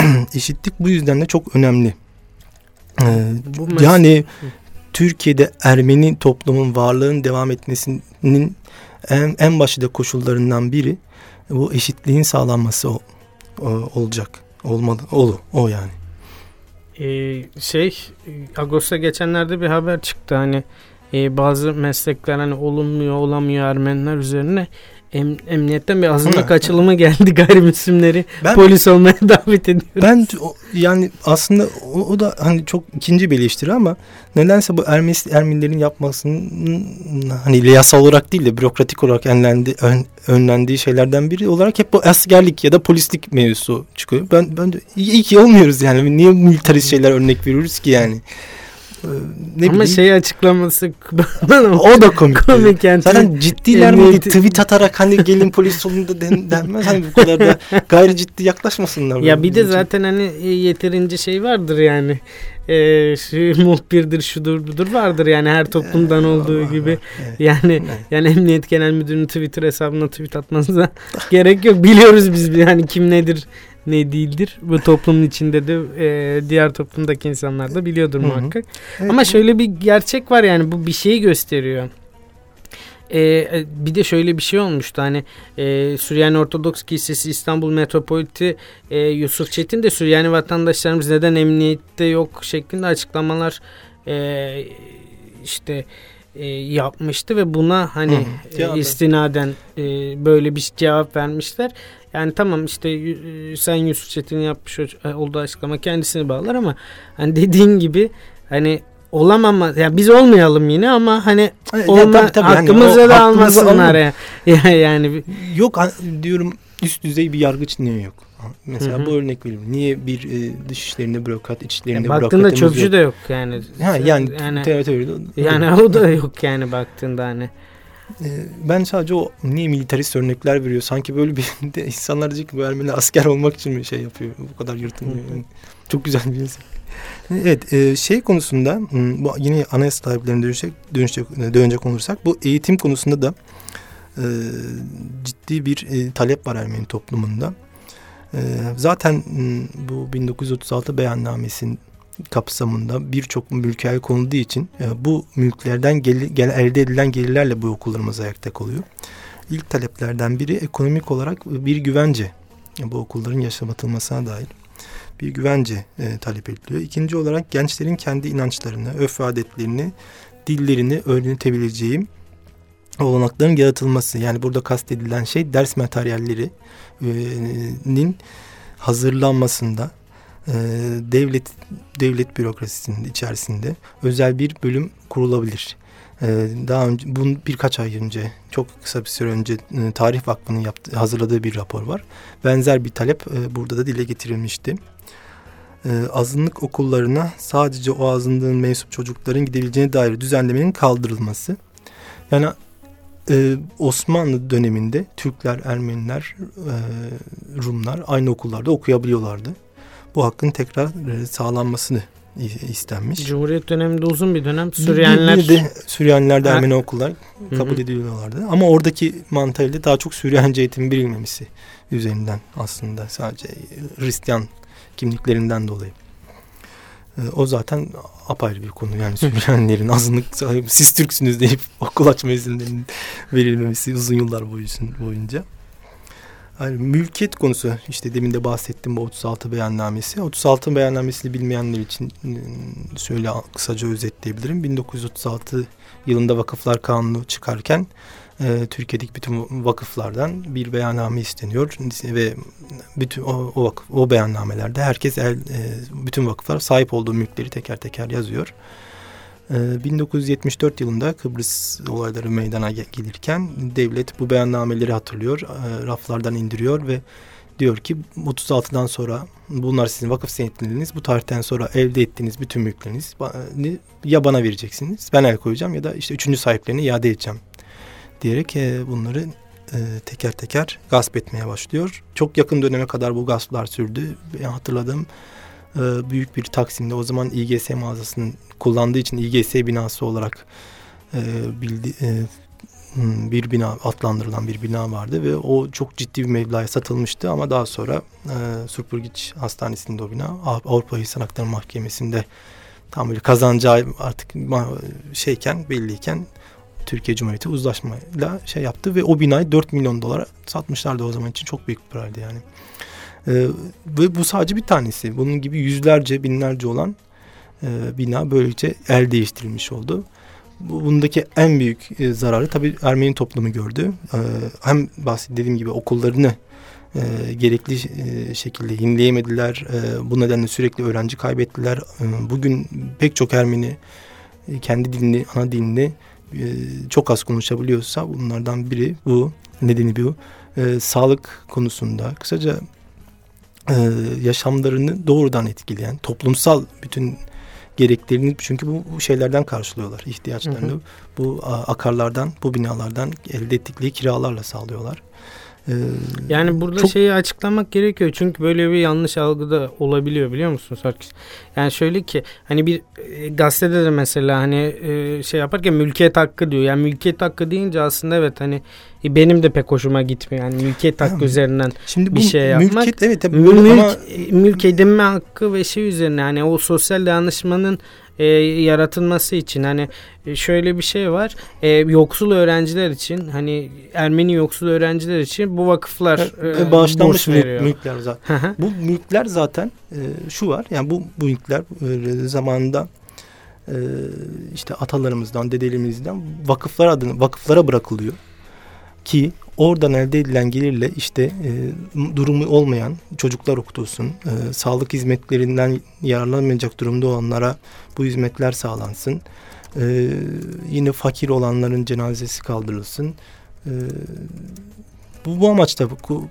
eşitlik bu yüzden de çok önemli. E, Bu yani Türkiye'de Ermeni toplumun varlığın devam etmesinin en, en başında koşullarından biri bu eşitliğin sağlanması o, o- olacak. Olmalı. Olu. O yani. Ee, şey Ağustos'ta geçenlerde bir haber çıktı hani e, bazı meslekler hani olunmuyor olamıyor Ermeniler üzerine em, emniyetten bir azınlık açılımı geldi gayrimüslimleri Ben polis olmaya davet ediyor. ben o- yani aslında o, o da hani çok ikinci bir eleştiri ama nedense bu Ermeni Ermenilerin yapmasının hani yasal olarak değil de bürokratik olarak önlendi, ön, önlendiği şeylerden biri olarak hep bu askerlik ya da polislik mevzusu çıkıyor. Ben ben de iyi, iyi ki olmuyoruz yani. Niye militarist şeyler örnek veriyoruz ki yani? Ee, Ne Ama bileyim. şey açıklaması o da komik. komik yani. Zaten ciddiler miydi? Emniyeti- Tweet atarak hani gelin polis sonunda den, denmez. Hani bu kadar da gayri ciddi yaklaşmasınlar. Ya bir de için. zaten hani e, yeterince şey vardır yani. E, şu muhbirdir şudur budur vardır yani her toplumdan olduğu gibi. Evet. Yani Evet. yani Emniyet Genel Müdürü'nün Twitter hesabına tweet atmanıza gerek yok. Biliyoruz biz yani kim nedir ne değildir. Bu toplumun içinde de e, diğer toplumdaki insanlar da biliyordur Hı hı. muhakkak. Evet, Ama şöyle bir gerçek var yani bu bir şeyi gösteriyor. Ee, bir de şöyle bir şey olmuştu hani e, Süryani Ortodoks Kilisesi İstanbul Metropoliti e, Yusuf Çetin de Süryani vatandaşlarımız neden emniyette yok şeklinde açıklamalar e, işte e, yapmıştı ve buna hani Hı hı. e, istinaden e, böyle bir cevap vermişler. Yani tamam işte e, sen Yusuf Çetin'in yapmış e, olduğu açıklama kendisini bağlar ama hani dediğin gibi hani olamama ya biz olmayalım yine ama hani Evet, ya olma tabii, tabii. Hakkımızı o da almasınlar ya. ya yani Yok diyorum üst düzey bir yargıç niye yok? Mesela Hı hı. bu örnek veriyorum. Niye bir e, dış işlerinde bürokrat, iç işlerinde ya baktığında çöpçü yok? de yok yani. Ha, yani yani, teori yani o da yok yani baktığında hani. E, ben sadece o niye militarist örnekler veriyor? Sanki böyle bir de insanlar diyecek ki bu Ermeni asker olmak için mi şey yapıyor? Bu kadar yırtınıyor. Yani çok güzel bir insan. Evet e, şey konusunda hmm, bu yine anayasa taleplerine dönecek, dönecek, dönecek olursak bu eğitim konusunda da e, ciddi bir e, talep var Ermeni toplumunda. E, zaten hmm, bu 1936 beyannamesinin kapsamında birçok mülke el konulduğu için e, bu mülklerden gel, gel, elde edilen gelirlerle bu okullarımız ayakta kalıyor. İlk taleplerden biri ekonomik olarak bir güvence. Bu okulların yaşamatılmasına dair bir güvence e, talep ediliyor. İkinci olarak gençlerin kendi inançlarını, örf adetlerini, dillerini öğretebileceği olanakların yaratılması. Yani burada kastedilen şey ders materyallerinin hazırlanmasında e, devlet devlet bürokrasisinin içerisinde özel bir bölüm kurulabilir. E, daha önce bunun birkaç ay önce çok kısa bir süre önce e, Tarih Vakfı'nın yaptığı, hazırladığı bir rapor var. Benzer bir talep e, burada da dile getirilmişti. E, azınlık okullarına sadece o azınlığın mensup çocukların gidebileceğine dair düzenlemenin kaldırılması. Yani e, Osmanlı döneminde Türkler, Ermeniler, Rumlar aynı okullarda okuyabiliyorlardı. Bu hakkın tekrar e, sağlanmasını istenmiş. Cumhuriyet döneminde uzun bir dönem Süryaniler bir de Süryaniler de. Ermeni okullar kabul ediliyorlardı. Ama oradaki mantığıyla daha çok Süryanice eğitimin verilmemesi üzerinden aslında sadece Hristiyan kimliklerinden dolayı. Ee, O zaten apayrı bir konu yani Süryanilerin azınlık sahibi siz Türksünüz deyip okul açma izinlerinin verilmemesi uzun yıllar boyunca. Yani mülkiyet konusu işte demin de bahsettim bu 36 beyannamesi. 36 beyannamesini bilmeyenler için ıı, şöyle kısaca özetleyebilirim. 1936 yılında Vakıflar Kanunu çıkarken e, Türkiye'deki bütün vakıflardan bir beyanname isteniyor ve bütün o, o, vakıf, o beyannamelerde herkes el, e, bütün vakıflar sahip olduğu mülkleri teker teker yazıyor. 1974 yılında Kıbrıs olayları meydana ge- gelirken devlet bu beyannameleri hatırlıyor, e, raflardan indiriyor ve diyor ki 36'dan sonra bunlar sizin vakıf senetleriniz. Bu tarihten sonra elde ettiğiniz bütün mülkleriniz ba- ya bana vereceksiniz, ben el koyacağım ya da işte üçüncü sahiplerini iade edeceğim diyerek e, bunları e, teker teker gasp etmeye başlıyor. Çok yakın döneme kadar bu gasplar sürdü. Ben hatırladığım e, büyük bir Taksim'de o zaman İGS mağazasının kullandığı için İGS binası olarak e, bildi, e, hmm, bir bina adlandırılan bir bina vardı ve o çok ciddi bir meblağa satılmıştı ama daha sonra e, Surpurgiç Hastanesi'nde o bina Av- Avrupa İnsan Hakları Mahkemesi'nde tam böyle kazanacağı artık şeyken belliyken Türkiye Cumhuriyeti uzlaşmayla şey yaptı ve o binayı 4 milyon dolara satmışlardı o zaman için çok büyük bir paraydı yani. Ee, ve bu sadece bir tanesi. Bunun gibi yüzlerce binlerce olan e, bina böylece el değiştirilmiş oldu. Bu- Bundaki en büyük e, zararı tabii Ermeni toplumu gördü. Ee, hem bahsettiğim gibi okullarını e, gerekli e, şekilde yenileyemediler. E, bu nedenle sürekli öğrenci kaybettiler. E, bugün pek çok Ermeni e, kendi dilini, ana dilini e, çok az konuşabiliyorsa bunlardan biri bu. Nedeni bu. E, sağlık konusunda kısaca e, yaşamlarını doğrudan etkileyen toplumsal bütün gereklerini çünkü bu, şeylerden karşılıyorlar ihtiyaçlarını. Hı hı. Bu akarlardan, bu binalardan elde ettikleri kiralarla sağlıyorlar. E, Yani burada çok- şeyi açıklamak gerekiyor. Çünkü böyle bir yanlış algı da olabiliyor biliyor musun Sarkis? Yani şöyle ki hani bir e, gazetede de mesela hani e, şey yaparken mülkiyet hakkı diyor. Yani mülkiyet hakkı deyince aslında evet hani e, benim de pek hoşuma gitmiyor. Yani mülkiyet hakkı Yani üzerinden Şimdi bir şey yapmak- mülkiyet evet tabii mülk, ama mülk edinme hakkı ve şey üzerine hani o sosyal dayanışmanın e, yaratılması için hani e, şöyle bir şey var. E, yoksul öğrenciler için hani Ermeni yoksul öğrenciler için bu vakıflar e, bağışlanmış burs veriyor. mülkler zaten. Hı hı. Bu mülkler zaten e, şu var yani bu, bu mülkler e, zamanında e, işte atalarımızdan, dedelerimizden vakıflar adına vakıflara bırakılıyor ki oradan elde edilen gelirle işte e, durumu olmayan çocuklar okutulsun, e, sağlık hizmetlerinden yararlanamayacak durumda olanlara bu hizmetler sağlansın. E, yine fakir olanların cenazesi kaldırılsın. E, bu, bu amaçla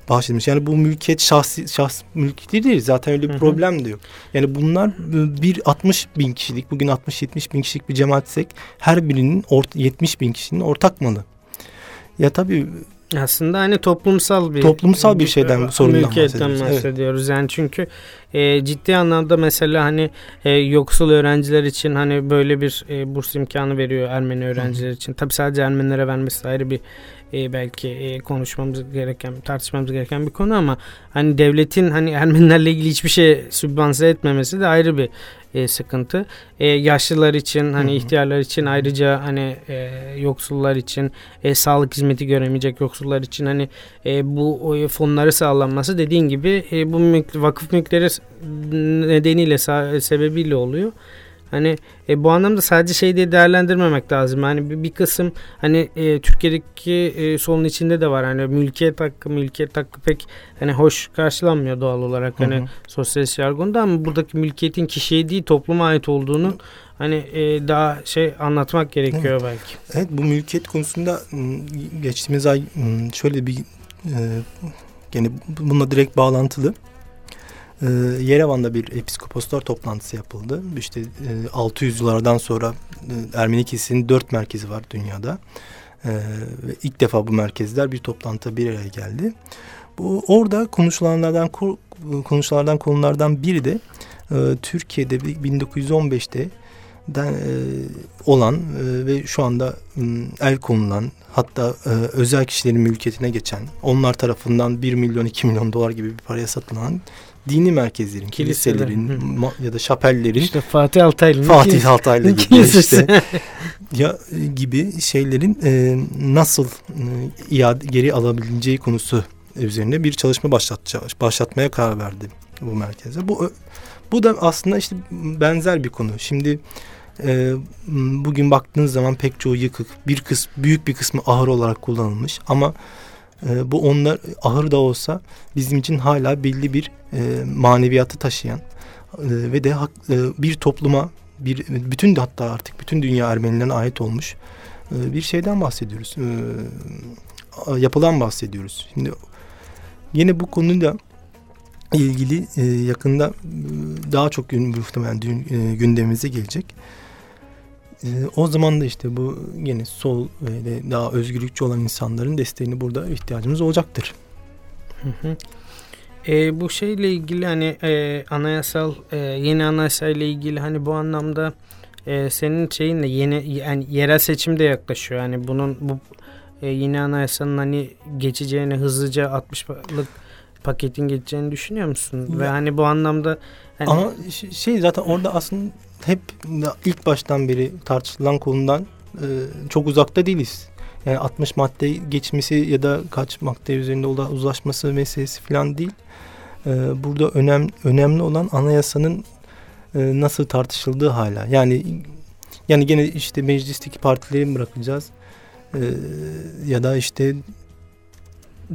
bahsedilmiş. Yani bu mülkiyet şahsi şahs mülkiyeti değil. Zaten öyle bir problem de yok. Yani bunlar e, bir 60 bin kişilik, bugün 60-70 bin kişilik bir cemaatsek her birinin ort 70 bin kişinin ortak malı. Ya tabii Aslında hani toplumsal bir Toplumsal bir şeyden, sorundan mülkiyetten bahsediyoruz, evet. bahsediyoruz. Yani çünkü e, ciddi anlamda mesela hani e, yoksul öğrenciler için hani böyle bir e, burs imkanı veriyor Ermeni öğrenciler için. Tabii sadece Ermenilere vermesi ayrı bir e, belki e, konuşmamız gereken, tartışmamız gereken bir konu ama hani devletin hani Ermenilerle ilgili hiçbir şey sübvanse etmemesi de ayrı bir e, sıkıntı. E, yaşlılar için hani Hı hı. ihtiyarlar için ayrıca hani e, yoksullar için e, sağlık hizmeti göremeyecek yoksullar için hani e, bu o, fonları sağlanması dediğin gibi e, bu mülk, vakıf mülkleri nedeniyle sebebiyle oluyor. Hani e, bu anlamda sadece şey diye değerlendirmemek lazım. Hani bir, bir kısım hani e, Türkiye'deki e, solun içinde de var. Hani mülkiyet hakkı, mülkiyet hakkı pek hani hoş karşılanmıyor doğal olarak Hı hani hı. sosyalist jargonda ama buradaki mülkiyetin kişiye değil topluma ait olduğunu hani e, daha şey anlatmak gerekiyor belki. Evet bu mülkiyet konusunda geçtiğimiz ay şöyle bir e, yani bununla direkt bağlantılı e, Yerevan'da bir episkoposlar toplantısı yapıldı. İşte e, 600 yıllardan sonra e, Ermeni kilisesinin dört merkezi var dünyada. E, ilk defa bu merkezler bir toplantıda bir araya geldi. Bu orada konuşulanlardan ko- konuşulanlardan konulardan biri de e, Türkiye'de bir 1915'te den, e, olan e, ve şu anda m, el konulan hatta e, özel kişilerin mülkiyetine geçen onlar tarafından 1 milyon 2 milyon dolar gibi bir paraya satılan dini merkezlerin, Kiliseler, kiliselerin hı. ya da şapellerin İşte Fatih Altaylı'nın Fatih Altaylı gibi işte ya gibi şeylerin e, nasıl e, iade geri alabileceği konusu üzerine bir çalışma başlatmaya karar verdi bu merkeze. Bu bu da aslında işte benzer bir konu. Şimdi e, bugün baktığınız zaman pek çoğu yıkık, bir kız büyük bir kısmı ahır olarak kullanılmış ama e, bu onlar ahır da olsa bizim için hala belli bir e, maneviyatı taşıyan e, ve de hak- e, bir topluma bir bütün hatta artık bütün dünya Ermenilerine ait olmuş e, bir şeyden bahsediyoruz. E, yapılan bahsediyoruz. Şimdi yine bu konuyla ilgili e, yakında e, daha çok muhtemelen dün, e, gündemimize gelecek. E, o zaman da işte bu yine sol ve de daha özgürlükçü olan insanların desteğini burada ihtiyacımız olacaktır. Hı hı. E, bu şeyle ilgili hani e, anayasal e, yeni anayasa ile ilgili hani bu anlamda e, senin şeyinle yeni yani yerel seçim de yaklaşıyor. Yani bunun bu e, yeni anayasanın hani geçeceğini hızlıca 60'lık paketin geçeceğini düşünüyor musun? Ve Ya- hani bu anlamda hani, Ama şey zaten orada aslında hep ilk baştan beri tartışılan konudan e, çok uzakta değiliz. Yani 60 madde geçmesi ya da kaç madde üzerinde uzlaşması meselesi falan değil. E, burada önem, önemli olan anayasanın e, nasıl tartışıldığı hala. Yani yani gene işte meclisteki partileri mi bırakacağız? E, ya da işte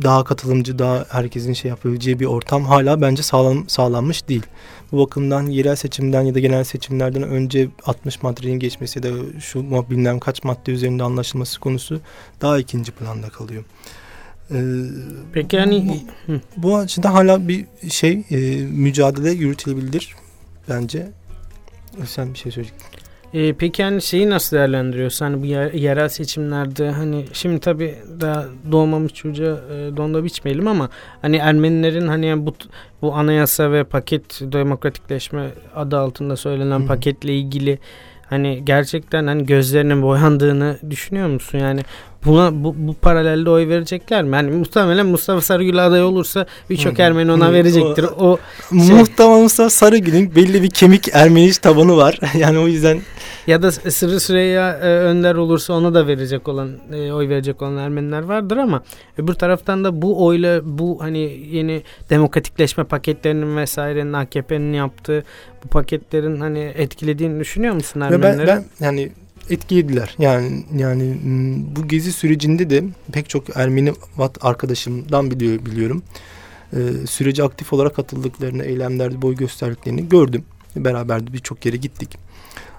daha katılımcı, daha herkesin şey yapabileceği bir ortam hala bence sağlam, sağlanmış değil. Bu bakımdan yerel seçimden ya da genel seçimlerden önce 60 maddenin geçmesi ya da şu bilmem kaç madde üzerinde anlaşılması konusu daha ikinci planda kalıyor. Ee, peki hani bu, bu açıdan hala bir şey e, mücadele yürütülebilir bence. Sen bir şey söyleyecektin. E, peki hani şeyi nasıl değerlendiriyorsun? Hani bu yer- yerel seçimlerde hani şimdi tabii daha doğmamış çocuğa e, donda biçmeyelim ama hani Ermenilerin hani bu bu anayasa ve paket demokratikleşme adı altında söylenen hı. paketle ilgili hani gerçekten hani gözlerinin boyandığını düşünüyor musun? Yani buna bu, bu paralelde oy verecekler mi? Yani muhtemelen Mustafa Sarıgül aday olursa birçok. Ermeni ona verecektir. o- O Muhtemelen Mustafa Sarıgül'ün belli bir kemik Ermeni tabanı var. yani o yüzden Ya da Sırrı Süreyya e, Önder olursa ona da verecek olan e, oy verecek olan Ermeniler vardır ama öbür taraftan da bu oyla bu hani yeni demokratikleşme paketlerinin vesairenin AKP'nin yaptığı bu paketlerin hani etkilediğini düşünüyor musun Ermenileri? ben, ben yani etkilediler. Yani yani m, bu gezi sürecinde de pek çok Ermeni arkadaşımdan biliyor biliyorum. Ee, sürece aktif olarak katıldıklarını, eylemlerde boy gösterdiklerini gördüm. Beraber birçok yere gittik.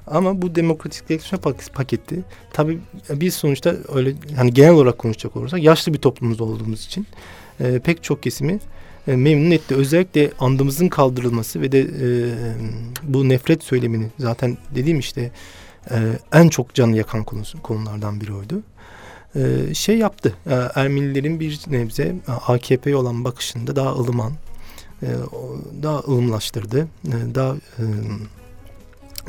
Ama bu demokratikleşme pak- paketi tabii biz sonuçta öyle hani genel olarak konuşacak olursak yaşlı bir toplumumuz olduğumuz için e, pek çok kesimi e, memnun etti. Özellikle andımızın kaldırılması ve de e, bu nefret söylemini zaten dediğim işte e, en çok canı yakan konusu, konulardan biri oydu. E, şey yaptı. E, Ermenilerin bir nebze e, AKP'ye olan bakışında daha ılıman, e, daha ılımlaştırdı. E, daha e,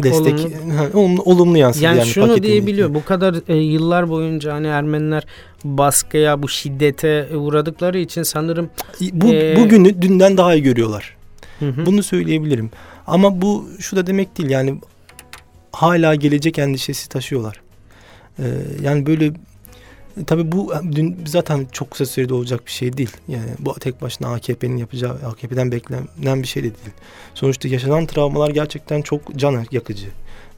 destek Olumlu. Ha, olumlu, olumlu yansıdı. yani, Yani, şunu diyebiliyor. Bu kadar e, yıllar boyunca hani Ermeniler baskıya, bu şiddete uğradıkları için sanırım Bu, Ee, bugünü dünden daha iyi görüyorlar. Hı hı. Bunu söyleyebilirim. Ama bu şu da demek değil yani hala gelecek endişesi taşıyorlar. Ee, yani böyle tabii bu dün zaten çok kısa sürede olacak bir şey değil. Yani bu tek başına AKP'nin yapacağı AKP'den beklenen bir şey de değil. Sonuçta yaşanan travmalar gerçekten çok can yakıcı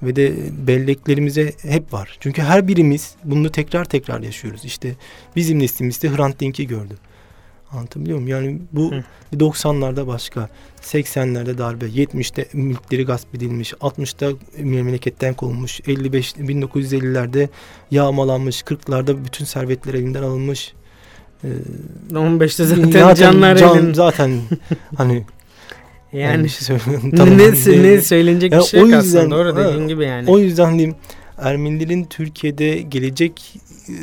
ve de belleklerimize hep var. Çünkü her birimiz bunu tekrar tekrar yaşıyoruz. İşte bizim neslimizde Hrant Dink'i gördü. Anlatabiliyor muyum? Yani bu Hı. 90'larda başka, 80'lerde darbe, 70'te mülkleri gasp edilmiş, 60'ta memleketten kovulmuş, 55 1950'lerde yağmalanmış, 40'larda bütün servetler elinden alınmış. Ee, 15'te zaten, canlar can elin. zaten hani Yani bir şey ne, ne, hani- ne söylenecek Ya bir şey o yok yüzden- aslında. Doğru dediğin gibi yani. O yüzden diyeyim Ermenilerin Türkiye'de gelecek e,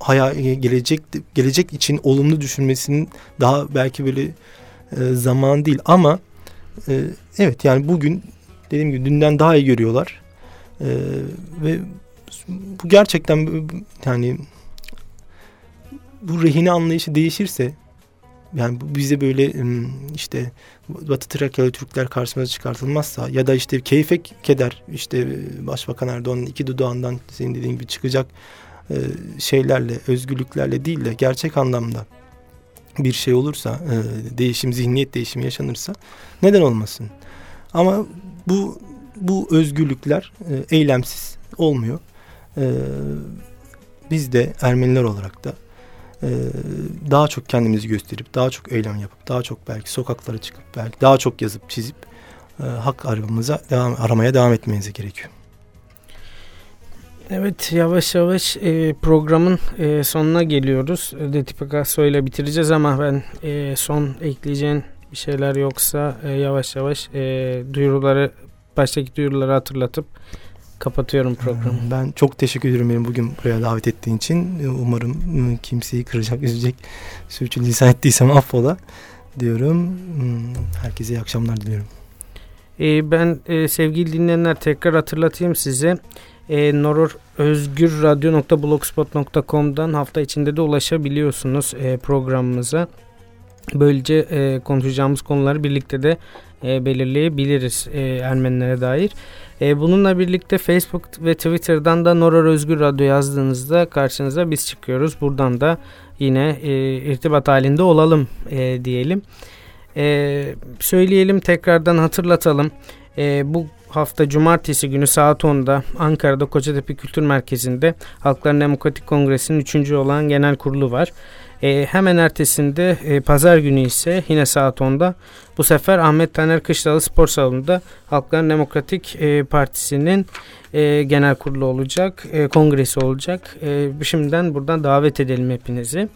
hayal gelecek gelecek için olumlu düşünmesinin daha belki böyle e, zaman değil. Ama e, evet yani bugün dediğim gibi dünden daha iyi görüyorlar. E, ve bu gerçekten yani bu rehine anlayışı değişirse yani bize böyle işte Batı Trakyalı Türkler karşımıza çıkartılmazsa ya da işte keyfe keder işte Başbakan Erdoğan'ın iki dudağından senin dediğin gibi çıkacak e, şeylerle özgürlüklerle değil de gerçek anlamda bir şey olursa e, değişim zihniyet değişimi yaşanırsa neden olmasın ama bu bu özgürlükler e, eylemsiz olmuyor biz de Ermeniler olarak da daha çok kendimizi gösterip daha çok eylem yapıp daha çok belki sokaklara çıkıp belki daha çok yazıp çizip hak aramamıza devam aramaya devam etmenize gerekiyor. Evet yavaş yavaş e, programın e, sonuna geliyoruz. Detipikaso ile bitireceğiz ama ben e, son ekleyeceğin bir şeyler yoksa e, yavaş yavaş e, duyuruları baştaki duyuruları hatırlatıp kapatıyorum programı. Ben çok teşekkür ederim beni bugün buraya davet ettiğin için. Umarım ıı, kimseyi kıracak, üzecek, sürçülisan ettiysem affola diyorum. Hmm, Herkese iyi akşamlar diliyorum. E, ben e, sevgili dinleyenler tekrar hatırlatayım size. E, Noror özgürradyo.blogspot.com'dan hafta içinde de ulaşabiliyorsunuz e, programımıza. Böylece e, konuşacağımız konuları birlikte de e, belirleyebiliriz e, Ermenilere dair. E, bununla birlikte Facebook ve Twitter'dan da Noror Özgür Radyo yazdığınızda karşınıza biz çıkıyoruz. Buradan da yine e, irtibat halinde olalım e, diyelim. E, söyleyelim tekrardan hatırlatalım. E, bu hafta cumartesi günü saat 10'da Ankara'da Kocatepe Kültür Merkezi'nde Halkların Demokratik Kongresi'nin 3. olan genel kurulu var. E, hemen ertesinde e, pazar günü ise yine saat 10'da bu sefer Ahmet Taner Kışlalı Spor Salonu'nda Halkların Demokratik e, Partisi'nin e, genel kurulu olacak, e, kongresi olacak. E, şimdiden buradan davet edelim hepinizi.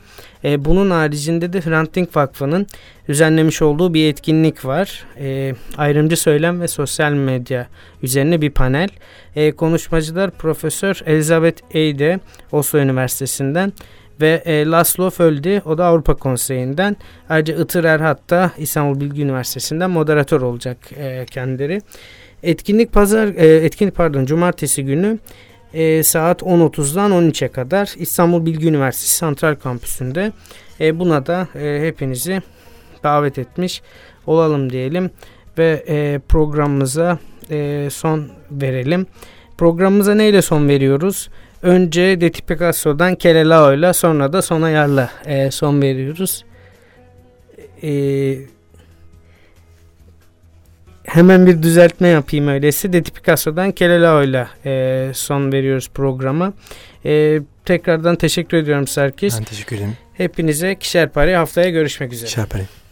E, bunun haricinde de Hrant Dink Vakfı'nın düzenlemiş olduğu bir etkinlik var. E, ayrımcı söylem ve sosyal medya üzerine bir panel. E, konuşmacılar Profesör Elizabeth Eyde Oslo Üniversitesi'nden ve e, Laszlo Földi o da Avrupa Konseyi'nden. Ayrıca Itır Erhat da İstanbul Bilgi Üniversitesi'nden moderatör olacak e, kendileri. Etkinlik pazar e, etkinlik pardon cumartesi günü e, saat 10.30'dan 13'e kadar İstanbul Bilgi Üniversitesi Santral Kampüsü'nde. E, buna da e, hepinizi davet etmiş olalım diyelim ve e, programımıza e, son verelim. Programımıza neyle son veriyoruz? Önce Deti Picasso'dan Kelelao'yla sonra da Sona Yar'la e, son veriyoruz. E, hemen bir düzeltme yapayım öyleyse. Deti Picasso'dan Kelelao'yla e, son veriyoruz programa. E, tekrardan teşekkür ediyorum Serkis. Ben teşekkür ederim. Hepinize kişer pari haftaya görüşmek üzere. Şerpere. Thank